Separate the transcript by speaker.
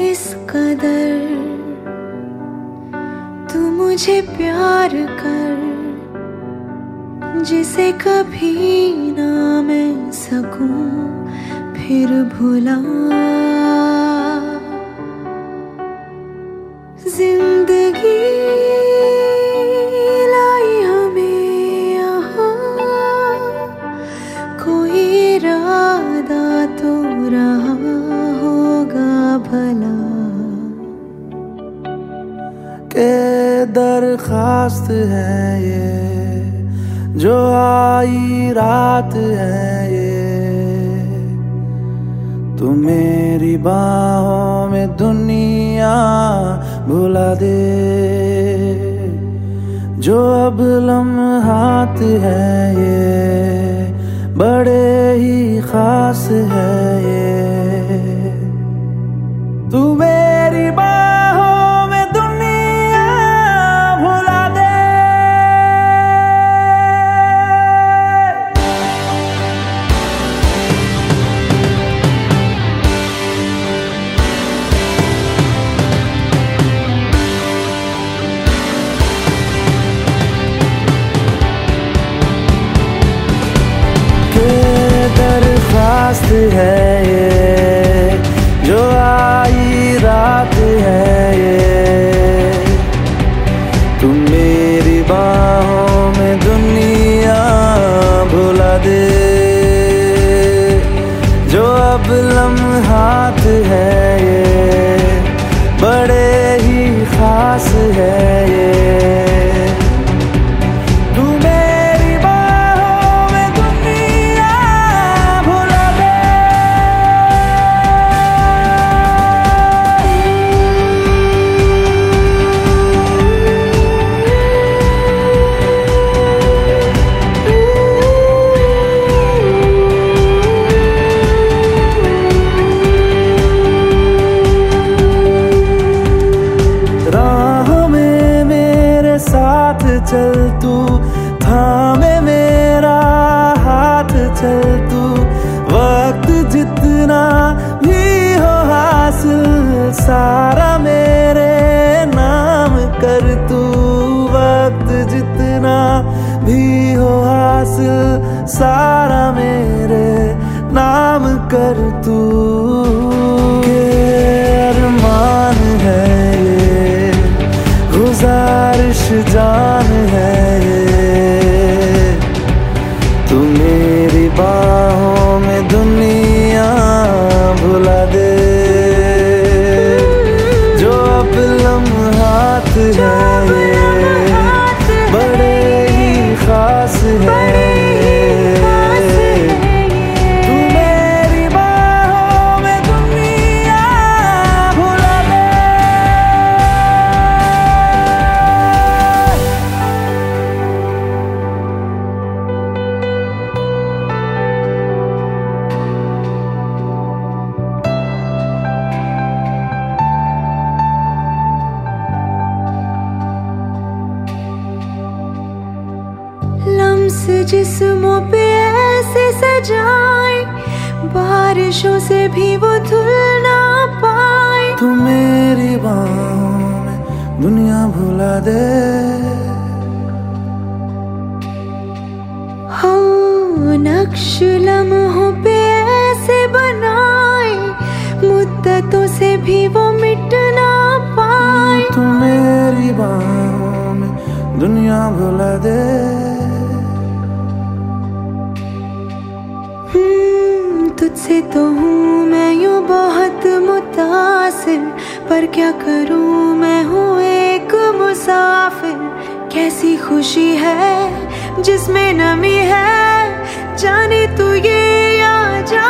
Speaker 1: इस कदर तू मुझे प्यार कर जिसे कभी ना मैं सकूँ फिर भुला
Speaker 2: दरखास्त है ये, जो आई रात है ये। तू मेरी बाहों में दुनिया भुला दे, जो अब लम्हात है ये, बड़े ही खास है दरखास्त है। सारा मेरे नाम कर तू। अरमान है ये, गुजारिश जान है ये। तू मेरी बाहों में दुनिया भुला दे। जो अब लम्हात है
Speaker 1: लम्स जिस्मों पे ऐसे सजाए बारिशों से भी वो धुल ना पाए।
Speaker 2: तू मेरी बाहों में दुनिया भुला दे।
Speaker 1: हो नक्श लम्हों पे ऐसे बनाए मुद्दतों से भी वो मिट ना पाए।
Speaker 2: तू मेरी बाहों में दुनिया भुला दे।
Speaker 1: तुझसे तो हूँ मैं यूँ बहुत मुतासिर, पर क्या करूँ मैं हूँ एक मुसाफिर। कैसी खुशी है जिसमें नमी है, जाने तू ये या जा